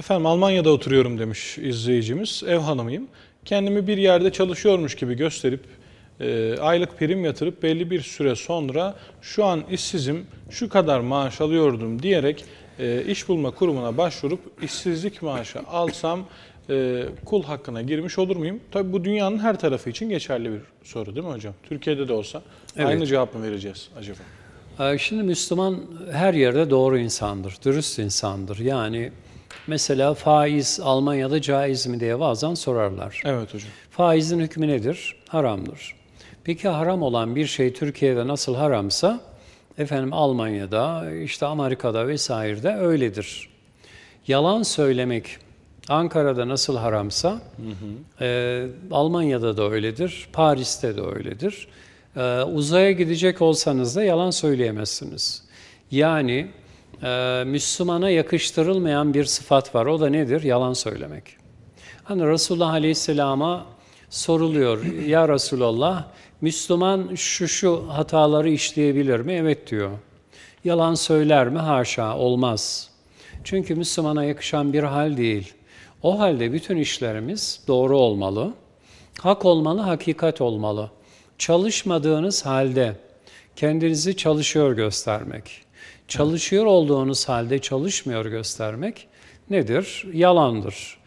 Efendim Almanya'da oturuyorum demiş izleyicimiz. Ev hanımıyım. Kendimi bir yerde çalışıyormuş gibi gösterip e, aylık prim yatırıp belli bir süre sonra şu an işsizim, şu kadar maaş alıyordum diyerek e, iş bulma kurumuna başvurup işsizlik maaşı alsam e, kul hakkına girmiş olur muyum? Tabii bu dünyanın her tarafı için geçerli bir soru değil mi hocam? Türkiye'de de olsa Evet. aynı cevap mı vereceğiz acaba? Ee, Şimdi Müslüman her yerde doğru insandır, dürüst insandır. Yani mesela faiz Almanya'da caiz mi diye bazen sorarlar. Evet hocam. Faizin hükmü nedir? Haramdır. Peki haram olan bir şey Türkiye'de nasıl haramsa, efendim Almanya'da, işte Amerika'da vesairede öyledir. Yalan söylemek Ankara'da nasıl haramsa, e, Almanya'da da öyledir, Paris'te de öyledir. E, uzaya gidecek olsanız da yalan söyleyemezsiniz. Yani e, Müslümana yakıştırılmayan bir sıfat var, o da nedir? Yalan söylemek. Hani Resulullah Aleyhisselam'a soruluyor, ya Resulallah Müslüman şu şu hataları işleyebilir mi? Evet diyor. Yalan söyler mi? Haşa, olmaz. Çünkü Müslümana yakışan bir hal değil. O halde bütün işlerimiz doğru olmalı, hak olmalı, hakikat olmalı. Çalışmadığınız halde kendinizi çalışıyor göstermek, çalışıyor olduğunuz halde çalışmıyor göstermek nedir? Yalandır.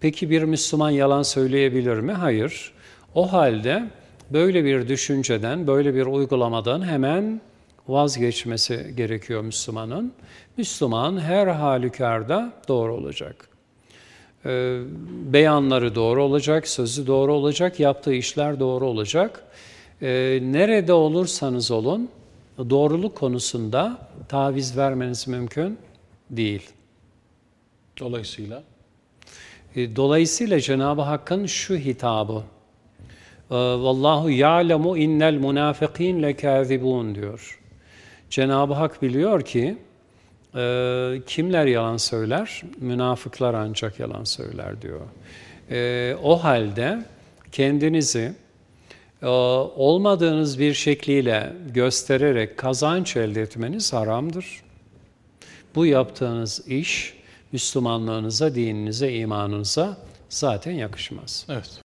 Peki bir Müslüman yalan söyleyebilir mi? Hayır. O halde böyle bir düşünceden, böyle bir uygulamadan hemen vazgeçmesi gerekiyor Müslümanın. Müslüman her halükarda doğru olacak. Ee, beyanları doğru olacak, sözü doğru olacak, yaptığı işler doğru olacak. Ee, nerede olursanız olun, doğruluk konusunda taviz vermeniz mümkün değil. Dolayısıyla E, Dolayısıyla Cenab-ı Hakk'ın şu hitabı, e, Vallahu ya'lemu innel munafikin lekâzibûn diyor. Cenab-ı Hak biliyor ki e, kimler yalan söyler? Münafıklar ancak yalan söyler diyor. E, o halde kendinizi olmadığınız bir şekliyle göstererek kazanç elde etmeniz haramdır. Bu yaptığınız iş Müslümanlığınıza, dininize, imanınıza zaten yakışmaz. evet.